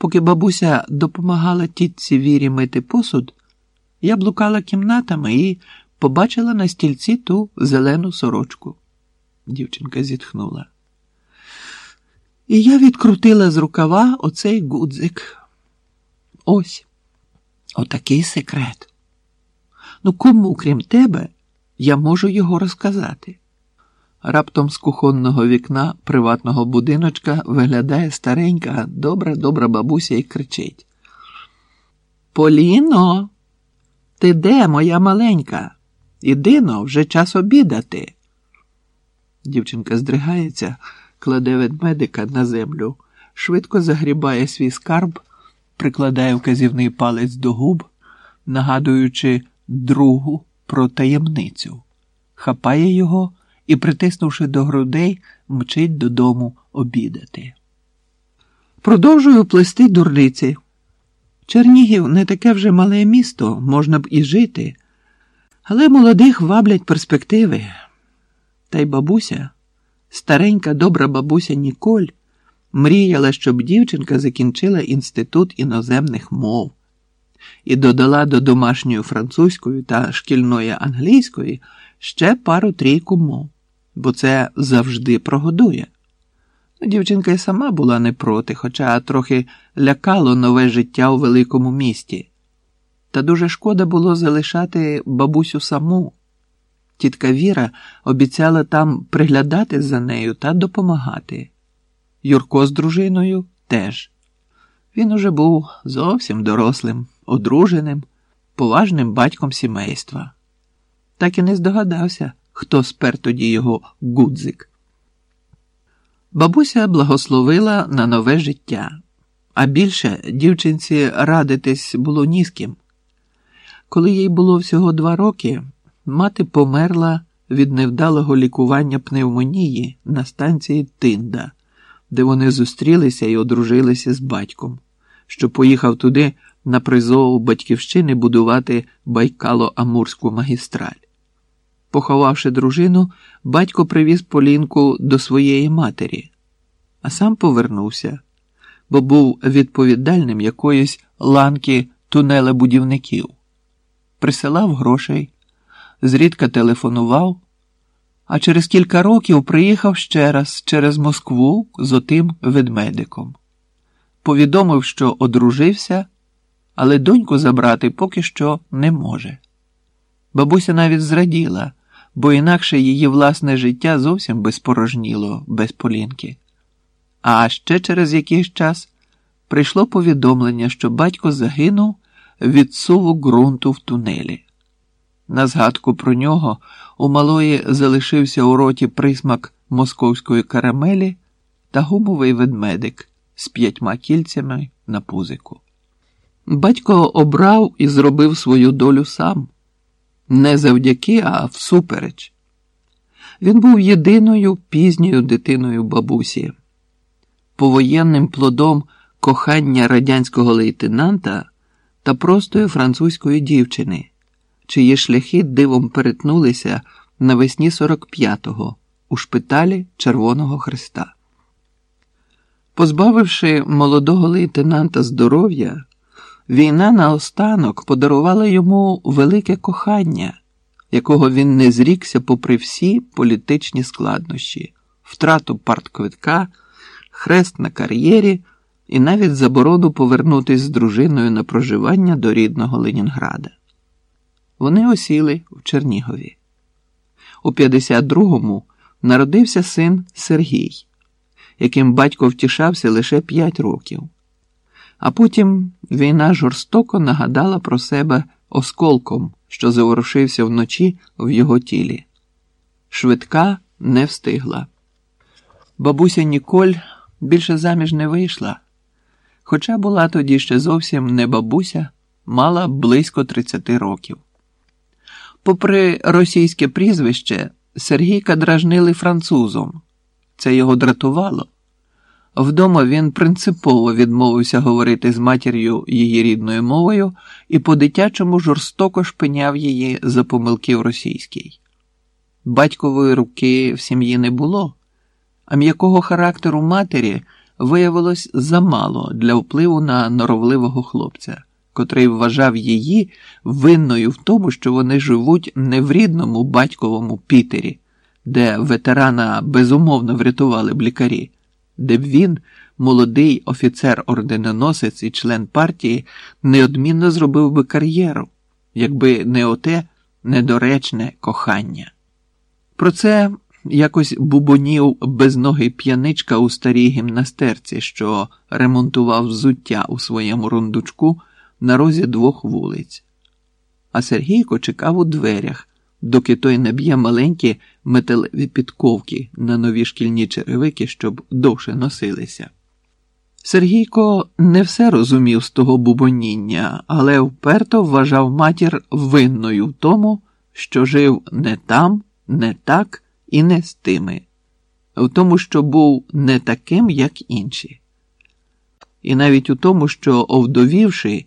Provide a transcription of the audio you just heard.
Поки бабуся допомагала тітці вірі мити посуд, я блукала кімнатами і побачила на стільці ту зелену сорочку. Дівчинка зітхнула. І я відкрутила з рукава оцей гудзик. Ось отакий секрет. Ну, кому, крім тебе, я можу його розказати? Раптом з кухонного вікна приватного будиночка виглядає старенька, добра, добра бабуся і кричить. Поліно, ти де, моя маленька? Іди но, вже час обідати. Дівчинка здригається, кладе ведмедика на землю, швидко загрібає свій скарб, прикладає вказівний палець до губ, нагадуючи другу про таємницю, хапає його і, притиснувши до грудей, мчить додому обідати. Продовжую плести дурниці. Чернігів не таке вже мале місто, можна б і жити, але молодих ваблять перспективи. Та й бабуся, старенька добра бабуся Ніколь, мріяла, щоб дівчинка закінчила інститут іноземних мов і додала до домашньої французької та шкільної англійської ще пару трійку мов, бо це завжди прогодує. Ну, дівчинка й сама була не проти, хоча трохи лякало нове життя у великому місті. Та дуже шкода було залишати бабусю саму. Тітка Віра обіцяла там приглядати за нею та допомагати. Юрко з дружиною теж. Він уже був зовсім дорослим, одруженим, поважним батьком сімейства. Так і не здогадався, хто спер тоді його гудзик. Бабуся благословила на нове життя, а більше дівчинці радитись було ні з ким. Коли їй було всього два роки, мати померла від невдалого лікування пневмонії на станції Тинда, де вони зустрілися і одружилися з батьком, що поїхав туди на призову батьківщини будувати Байкало-Амурську магістраль. Поховавши дружину, батько привіз Полінку до своєї матері, а сам повернувся, бо був відповідальним якоїсь ланки тунелебудівників. Присилав грошей, зрідка телефонував, а через кілька років приїхав ще раз через Москву з отим ведмедиком. Повідомив, що одружився, але доньку забрати поки що не може. Бабуся навіть зраділа бо інакше її власне життя зовсім би спорожніло без Полінки. А ще через якийсь час прийшло повідомлення, що батько загинув від суву ґрунту в тунелі. На згадку про нього у малої залишився у роті присмак московської карамелі та гумовий ведмедик з п'ятьма кільцями на пузику. Батько обрав і зробив свою долю сам не завдяки, а всупереч. Він був єдиною пізньою дитиною бабусі, повоєнним плодом кохання радянського лейтенанта та простої французької дівчини, чиї шляхи дивом перетнулися навесні 45-го у шпиталі Червоного Христа. Позбавивши молодого лейтенанта здоров'я, Війна наостанок подарувала йому велике кохання, якого він не зрікся попри всі політичні складнощі, втрату партквитка, хрест на кар'єрі і навіть заборону повернутися з дружиною на проживання до рідного Ленінграда. Вони осіли в Чернігові. У 52-му народився син Сергій, яким батько втішався лише 5 років. А потім війна жорстоко нагадала про себе осколком, що заворушився вночі в його тілі. Швидка не встигла. Бабуся Ніколь більше заміж не вийшла, хоча була тоді ще зовсім не бабуся, мала близько 30 років. Попри російське прізвище, Сергійка дражнили французом. Це його дратувало. Вдома він принципово відмовився говорити з матір'ю її рідною мовою і по-дитячому жорстоко шпиняв її за помилки в російській. Батькової руки в сім'ї не було, а м'якого характеру матері виявилось замало для впливу на норовливого хлопця, котрий вважав її винною в тому, що вони живуть не в рідному батьковому Пітері, де ветерана безумовно врятували б лікарі, де б він, молодий офіцер-орденоносець і член партії, неодмінно зробив би кар'єру, якби не оте недоречне кохання. Про це якось бубонів безногий п'яничка у старій гімнастерці, що ремонтував взуття у своєму рундучку на розі двох вулиць. А Сергійко чекав у дверях, доки той наб'є маленькі металеві підковки на нові шкільні черевики, щоб довше носилися. Сергійко не все розумів з того бубоніння, але вперто вважав матір винною в тому, що жив не там, не так і не з тими, в тому, що був не таким, як інші. І навіть у тому, що, овдовівши,